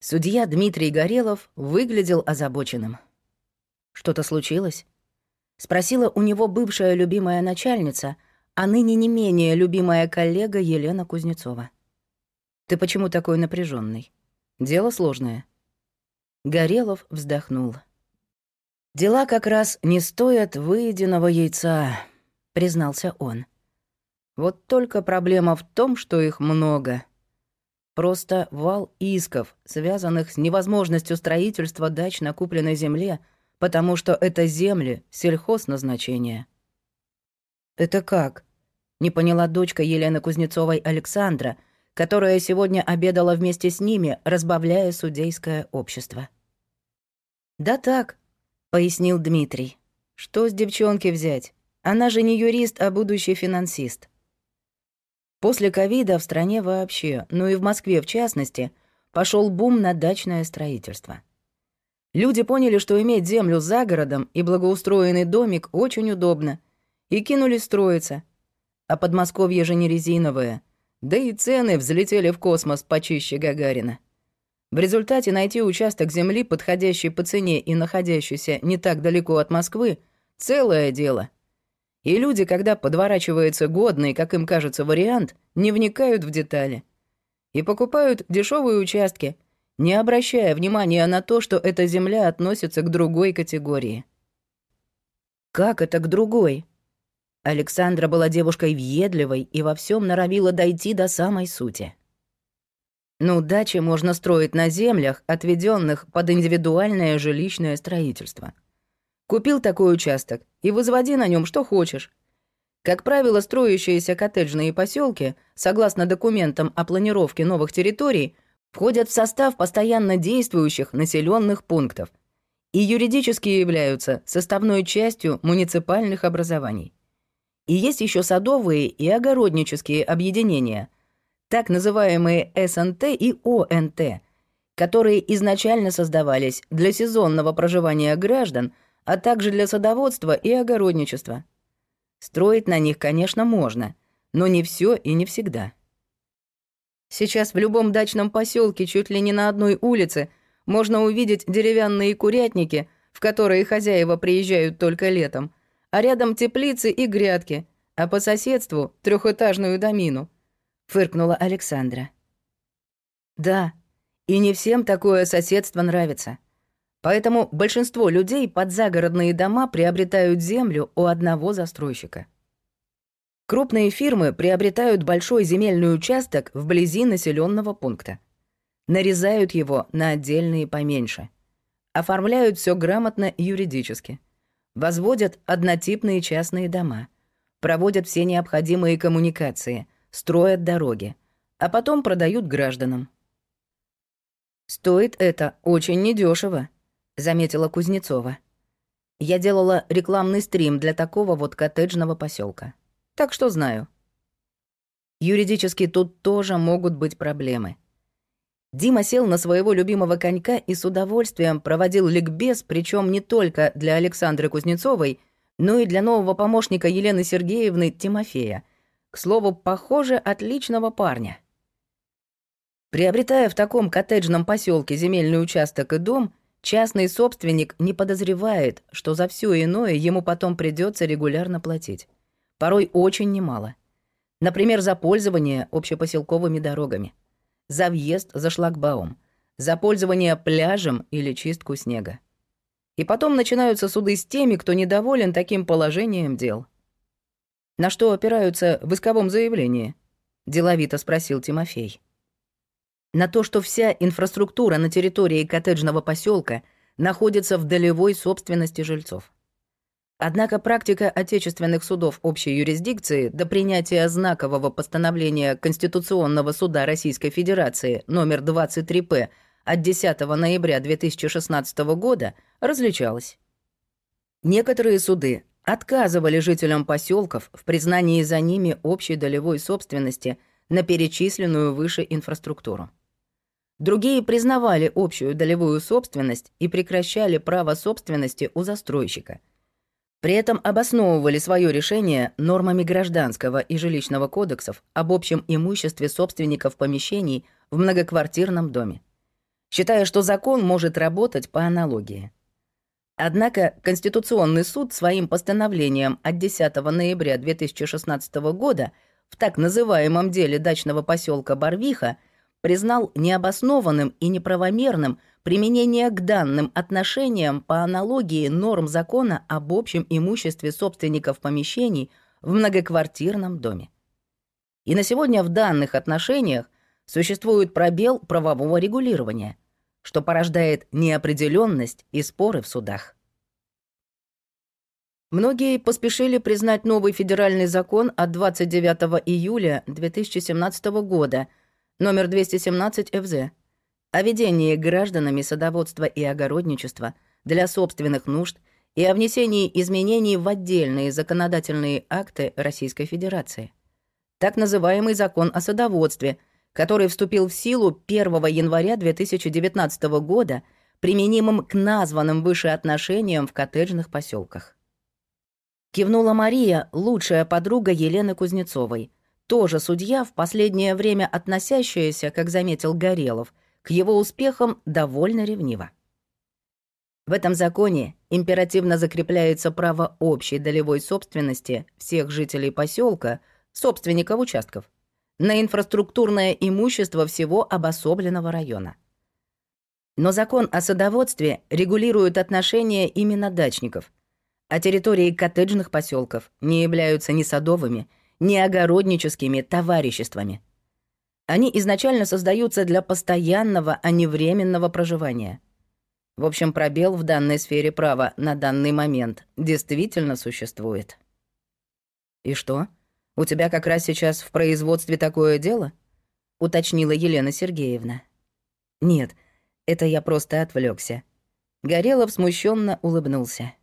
Судья Дмитрий Горелов выглядел озабоченным. «Что-то случилось?» — спросила у него бывшая любимая начальница, а ныне не менее любимая коллега Елена Кузнецова. «Ты почему такой напряженный? Дело сложное». Горелов вздохнул. «Дела как раз не стоят выеденного яйца», — признался он. «Вот только проблема в том, что их много. Просто вал исков, связанных с невозможностью строительства дач на купленной земле, потому что это земли сельхозназначения. «Это как?» — не поняла дочка Елены Кузнецовой Александра, которая сегодня обедала вместе с ними, разбавляя судейское общество. «Да так», — пояснил Дмитрий. «Что с девчонки взять? Она же не юрист, а будущий финансист». После ковида в стране вообще, ну и в Москве в частности, пошел бум на дачное строительство. Люди поняли, что иметь землю за городом и благоустроенный домик очень удобно, и кинулись строиться. А Подмосковье же не резиновое, да и цены взлетели в космос почище Гагарина. В результате найти участок земли, подходящий по цене и находящийся не так далеко от Москвы, целое дело — и люди, когда подворачивается годный, как им кажется, вариант, не вникают в детали. И покупают дешевые участки, не обращая внимания на то, что эта земля относится к другой категории. Как это к другой? Александра была девушкой въедливой и во всем норовила дойти до самой сути. Ну, дачи можно строить на землях, отведенных под индивидуальное жилищное строительство — Купил такой участок и возводи на нем что хочешь. Как правило, строящиеся коттеджные поселки, согласно документам о планировке новых территорий, входят в состав постоянно действующих населенных пунктов и юридически являются составной частью муниципальных образований. И есть еще садовые и огороднические объединения, так называемые СНТ и ОНТ, которые изначально создавались для сезонного проживания граждан – а также для садоводства и огородничества. Строить на них, конечно, можно, но не все и не всегда. Сейчас в любом дачном поселке чуть ли не на одной улице можно увидеть деревянные курятники, в которые хозяева приезжают только летом, а рядом теплицы и грядки, а по соседству трехэтажную домину, фыркнула Александра. Да, и не всем такое соседство нравится. Поэтому большинство людей под загородные дома приобретают землю у одного застройщика. Крупные фирмы приобретают большой земельный участок вблизи населенного пункта. Нарезают его на отдельные поменьше. Оформляют все грамотно юридически. Возводят однотипные частные дома. Проводят все необходимые коммуникации, строят дороги, а потом продают гражданам. Стоит это очень недешево заметила Кузнецова. Я делала рекламный стрим для такого вот коттеджного поселка. Так что знаю. Юридически тут тоже могут быть проблемы. Дима сел на своего любимого конька и с удовольствием проводил ликбез, причем не только для Александры Кузнецовой, но и для нового помощника Елены Сергеевны Тимофея. К слову, похоже, отличного парня. Приобретая в таком коттеджном поселке земельный участок и дом, Частный собственник не подозревает, что за все иное ему потом придется регулярно платить. Порой очень немало. Например, за пользование общепоселковыми дорогами, за въезд за шлагбаум, за пользование пляжем или чистку снега. И потом начинаются суды с теми, кто недоволен таким положением дел. «На что опираются в исковом заявлении?» — деловито спросил Тимофей на то, что вся инфраструктура на территории коттеджного поселка находится в долевой собственности жильцов. Однако практика отечественных судов общей юрисдикции до принятия знакового постановления Конституционного суда Российской Федерации номер 23П от 10 ноября 2016 года различалась. Некоторые суды отказывали жителям поселков в признании за ними общей долевой собственности на перечисленную выше инфраструктуру. Другие признавали общую долевую собственность и прекращали право собственности у застройщика. При этом обосновывали свое решение нормами гражданского и жилищного кодексов об общем имуществе собственников помещений в многоквартирном доме. считая, что закон может работать по аналогии. Однако Конституционный суд своим постановлением от 10 ноября 2016 года в так называемом деле дачного поселка Барвиха признал необоснованным и неправомерным применение к данным отношениям по аналогии норм закона об общем имуществе собственников помещений в многоквартирном доме. И на сегодня в данных отношениях существует пробел правового регулирования – что порождает неопределенность и споры в судах. Многие поспешили признать новый федеральный закон от 29 июля 2017 года, номер 217 ФЗ, о ведении гражданами садоводства и огородничества для собственных нужд и о внесении изменений в отдельные законодательные акты Российской Федерации. Так называемый закон о садоводстве – который вступил в силу 1 января 2019 года, применимым к названным выше отношениям в коттеджных поселках. Кивнула Мария, лучшая подруга Елены Кузнецовой, тоже судья, в последнее время относящаяся, как заметил Горелов, к его успехам довольно ревниво. В этом законе императивно закрепляется право общей долевой собственности всех жителей поселка, собственников участков, на инфраструктурное имущество всего обособленного района. Но закон о садоводстве регулирует отношения именно дачников, а территории коттеджных поселков не являются ни садовыми, ни огородническими товариществами. Они изначально создаются для постоянного, а не временного проживания. В общем, пробел в данной сфере права на данный момент действительно существует. И что? У тебя как раз сейчас в производстве такое дело?» — уточнила Елена Сергеевна. «Нет, это я просто отвлекся. Горелов смущенно улыбнулся.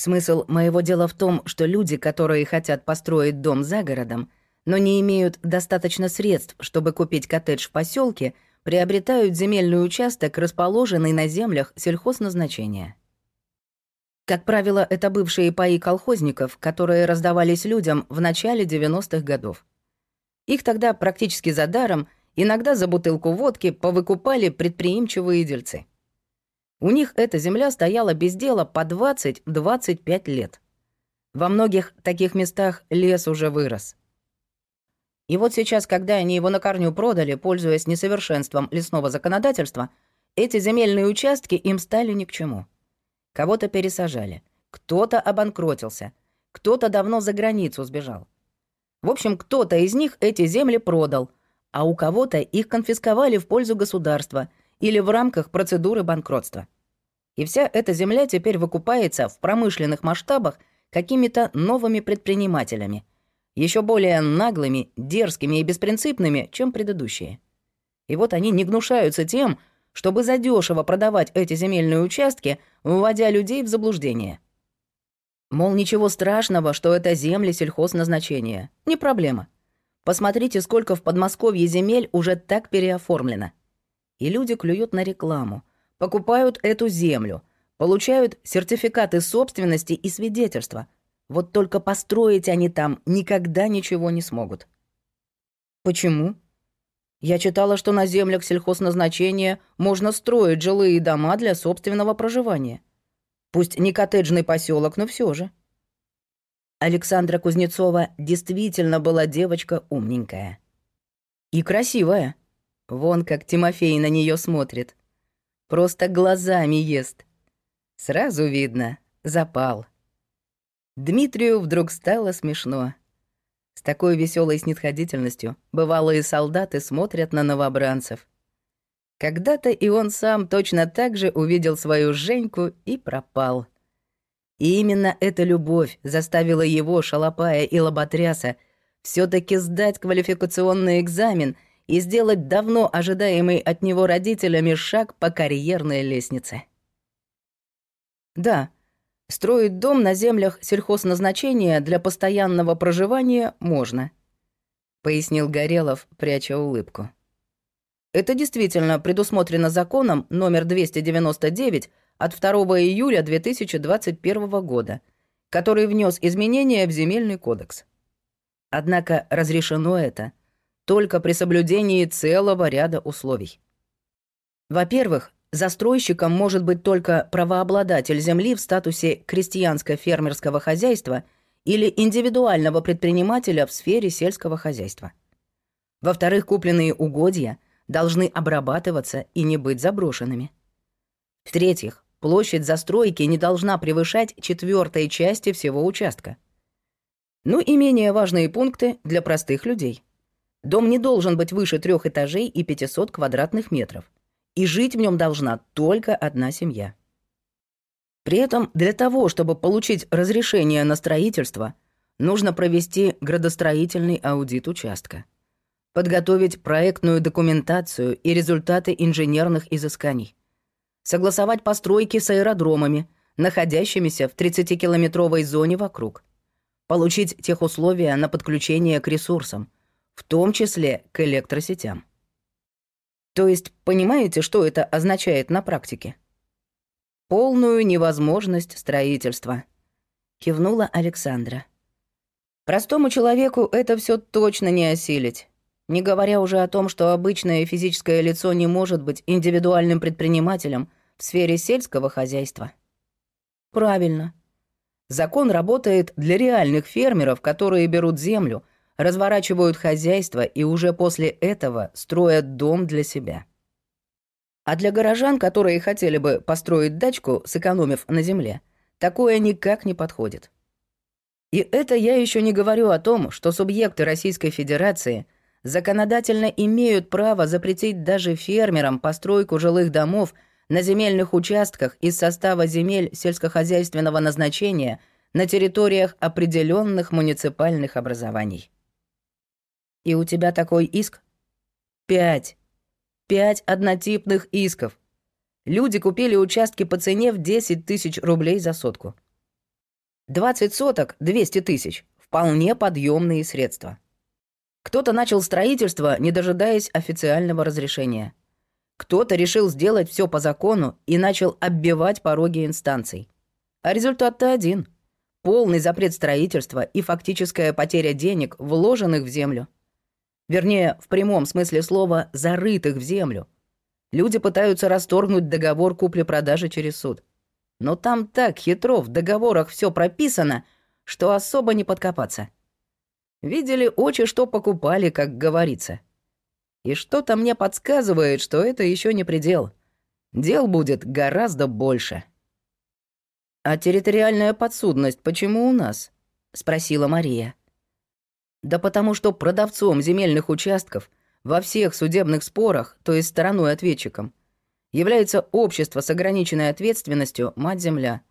«Смысл моего дела в том, что люди, которые хотят построить дом за городом, но не имеют достаточно средств, чтобы купить коттедж в поселке, приобретают земельный участок, расположенный на землях сельхозназначения. Как правило, это бывшие паи колхозников, которые раздавались людям в начале 90-х годов. Их тогда практически за даром, иногда за бутылку водки, повыкупали предприимчивые дельцы. У них эта земля стояла без дела по 20-25 лет. Во многих таких местах лес уже вырос. И вот сейчас, когда они его на корню продали, пользуясь несовершенством лесного законодательства, эти земельные участки им стали ни к чему. Кого-то пересажали, кто-то обанкротился, кто-то давно за границу сбежал. В общем, кто-то из них эти земли продал, а у кого-то их конфисковали в пользу государства или в рамках процедуры банкротства. И вся эта земля теперь выкупается в промышленных масштабах какими-то новыми предпринимателями, еще более наглыми, дерзкими и беспринципными, чем предыдущие. И вот они не гнушаются тем, чтобы задешево продавать эти земельные участки, вводя людей в заблуждение. Мол, ничего страшного, что это земли сельхозназначения. Не проблема. Посмотрите, сколько в Подмосковье земель уже так переоформлено. И люди клюют на рекламу, покупают эту землю, получают сертификаты собственности и свидетельства. Вот только построить они там никогда ничего не смогут. Почему? Я читала, что на землях сельхозназначения можно строить жилые дома для собственного проживания. Пусть не коттеджный поселок, но все же. Александра Кузнецова действительно была девочка умненькая. И красивая. Вон как Тимофей на нее смотрит. Просто глазами ест. Сразу видно, запал. Дмитрию вдруг стало смешно. С такой веселой снисходительностью бывалые солдаты смотрят на новобранцев. Когда-то и он сам точно так же увидел свою Женьку и пропал. И именно эта любовь заставила его, шалопая и лоботряса, все таки сдать квалификационный экзамен и сделать давно ожидаемый от него родителями шаг по карьерной лестнице. Да, Строить дом на землях сельхозназначения для постоянного проживания можно», — пояснил Горелов, пряча улыбку. «Это действительно предусмотрено законом номер 299 от 2 июля 2021 года, который внес изменения в Земельный кодекс. Однако разрешено это только при соблюдении целого ряда условий. Во-первых, застройщиком может быть только правообладатель земли в статусе крестьянско-фермерского хозяйства или индивидуального предпринимателя в сфере сельского хозяйства. Во-вторых, купленные угодья должны обрабатываться и не быть заброшенными. В-третьих, площадь застройки не должна превышать четвертой части всего участка. Ну и менее важные пункты для простых людей. Дом не должен быть выше трех этажей и 500 квадратных метров и жить в нем должна только одна семья. При этом для того, чтобы получить разрешение на строительство, нужно провести градостроительный аудит участка, подготовить проектную документацию и результаты инженерных изысканий, согласовать постройки с аэродромами, находящимися в 30-километровой зоне вокруг, получить тех условия на подключение к ресурсам, в том числе к электросетям. То есть, понимаете, что это означает на практике? Полную невозможность строительства. Кивнула Александра. Простому человеку это все точно не осилить. Не говоря уже о том, что обычное физическое лицо не может быть индивидуальным предпринимателем в сфере сельского хозяйства. Правильно. Закон работает для реальных фермеров, которые берут землю, разворачивают хозяйство и уже после этого строят дом для себя. А для горожан, которые хотели бы построить дачку, сэкономив на земле, такое никак не подходит. И это я еще не говорю о том, что субъекты Российской Федерации законодательно имеют право запретить даже фермерам постройку жилых домов на земельных участках из состава земель сельскохозяйственного назначения на территориях определенных муниципальных образований. И у тебя такой иск? Пять. Пять однотипных исков. Люди купили участки по цене в 10 тысяч рублей за сотку. 20 соток, 200 тысяч. Вполне подъемные средства. Кто-то начал строительство, не дожидаясь официального разрешения. Кто-то решил сделать все по закону и начал оббивать пороги инстанций. А результат-то один. Полный запрет строительства и фактическая потеря денег, вложенных в землю. Вернее, в прямом смысле слова, зарытых в землю. Люди пытаются расторгнуть договор купли-продажи через суд. Но там так хитро в договорах все прописано, что особо не подкопаться. Видели очи, что покупали, как говорится. И что-то мне подсказывает, что это еще не предел. Дел будет гораздо больше. «А территориальная подсудность почему у нас?» — спросила Мария. Да потому что продавцом земельных участков во всех судебных спорах, то есть стороной ответчиком, является общество с ограниченной ответственностью «Мать-Земля»,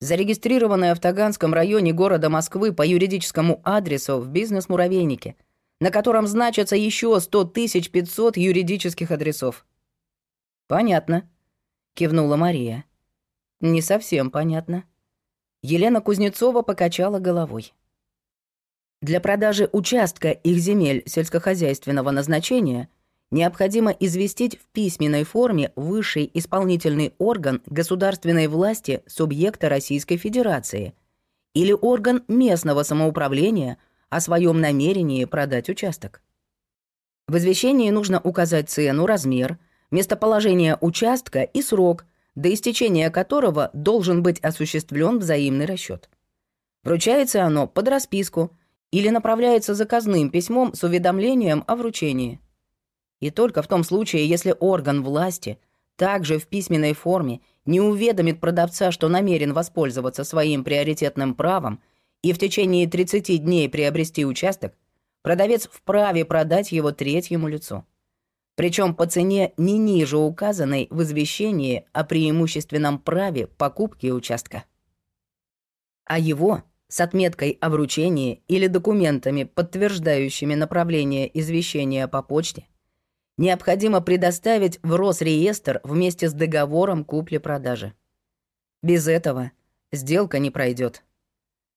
зарегистрированное в Таганском районе города Москвы по юридическому адресу в бизнес-муравейнике, на котором значатся еще 100 500 юридических адресов. «Понятно», — кивнула Мария. «Не совсем понятно». Елена Кузнецова покачала головой. Для продажи участка их земель сельскохозяйственного назначения необходимо известить в письменной форме высший исполнительный орган государственной власти субъекта Российской Федерации или орган местного самоуправления о своем намерении продать участок. В извещении нужно указать цену, размер, местоположение участка и срок, до истечения которого должен быть осуществлен взаимный расчет. Вручается оно под расписку – или направляется заказным письмом с уведомлением о вручении. И только в том случае, если орган власти также в письменной форме не уведомит продавца, что намерен воспользоваться своим приоритетным правом и в течение 30 дней приобрести участок, продавец вправе продать его третьему лицу. Причем по цене не ниже указанной в извещении о преимущественном праве покупки участка. А его с отметкой о вручении или документами, подтверждающими направление извещения по почте, необходимо предоставить в Росреестр вместе с договором купли-продажи. Без этого сделка не пройдет.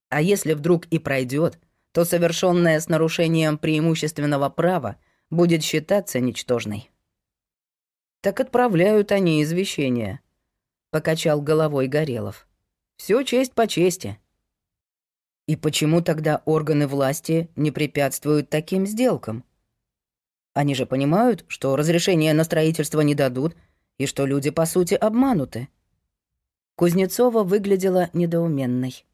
А если вдруг и пройдет, то совершенная с нарушением преимущественного права будет считаться ничтожной. Так отправляют они извещения, покачал головой Горелов. Все честь по чести. И почему тогда органы власти не препятствуют таким сделкам? Они же понимают, что разрешения на строительство не дадут, и что люди, по сути, обмануты. Кузнецова выглядела недоуменной.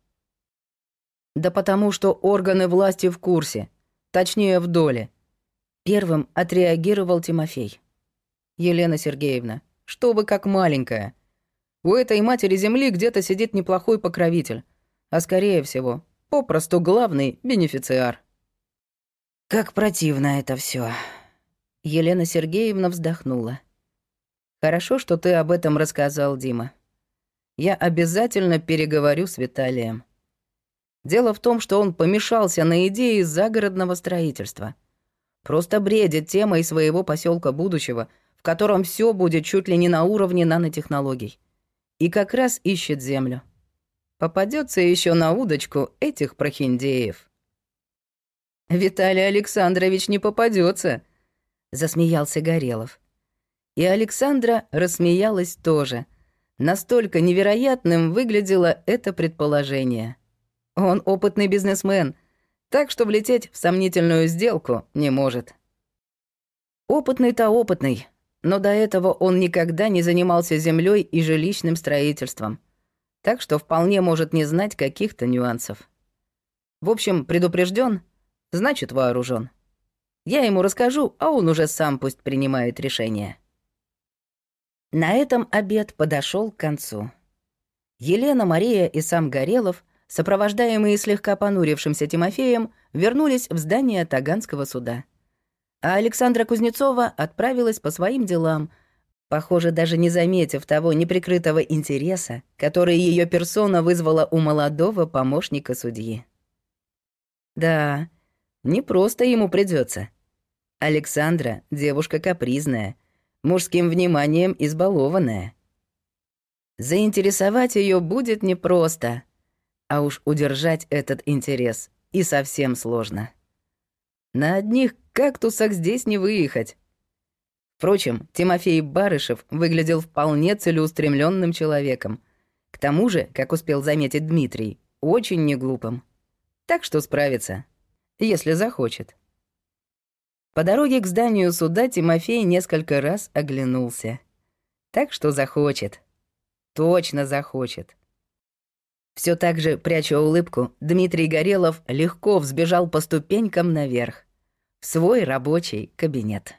Да потому что органы власти в курсе, точнее, в доле. Первым отреагировал Тимофей. «Елена Сергеевна, что вы как маленькая? У этой матери земли где-то сидит неплохой покровитель, а скорее всего, попросту главный бенефициар». «Как противно это все. Елена Сергеевна вздохнула. «Хорошо, что ты об этом рассказал, Дима. Я обязательно переговорю с Виталием. Дело в том, что он помешался на идее загородного строительства. Просто бредит темой своего поселка будущего, в котором все будет чуть ли не на уровне нанотехнологий. И как раз ищет землю. Попадется еще на удочку этих прохиндеев. Виталий Александрович не попадется, засмеялся Горелов. И Александра рассмеялась тоже. Настолько невероятным выглядело это предположение. Он опытный бизнесмен, так что влететь в сомнительную сделку не может. Опытный-то опытный, но до этого он никогда не занимался землей и жилищным строительством, так что вполне может не знать каких-то нюансов. В общем, предупрежден, значит вооружен. Я ему расскажу, а он уже сам пусть принимает решение. На этом обед подошел к концу. Елена, Мария и сам Горелов, сопровождаемые слегка понурившимся Тимофеем, вернулись в здание Таганского суда. А Александра Кузнецова отправилась по своим делам, похоже, даже не заметив того неприкрытого интереса, который ее персона вызвала у молодого помощника судьи. Да, не просто ему придется. Александра — девушка капризная, мужским вниманием избалованная. Заинтересовать ее будет непросто, а уж удержать этот интерес и совсем сложно. На одних кактусах здесь не выехать. Впрочем, Тимофей Барышев выглядел вполне целеустремленным человеком. К тому же, как успел заметить Дмитрий, очень неглупым. Так что справится, если захочет. По дороге к зданию суда Тимофей несколько раз оглянулся. Так что захочет. Точно захочет. Все так же, пряча улыбку, Дмитрий Горелов легко взбежал по ступенькам наверх, в свой рабочий кабинет.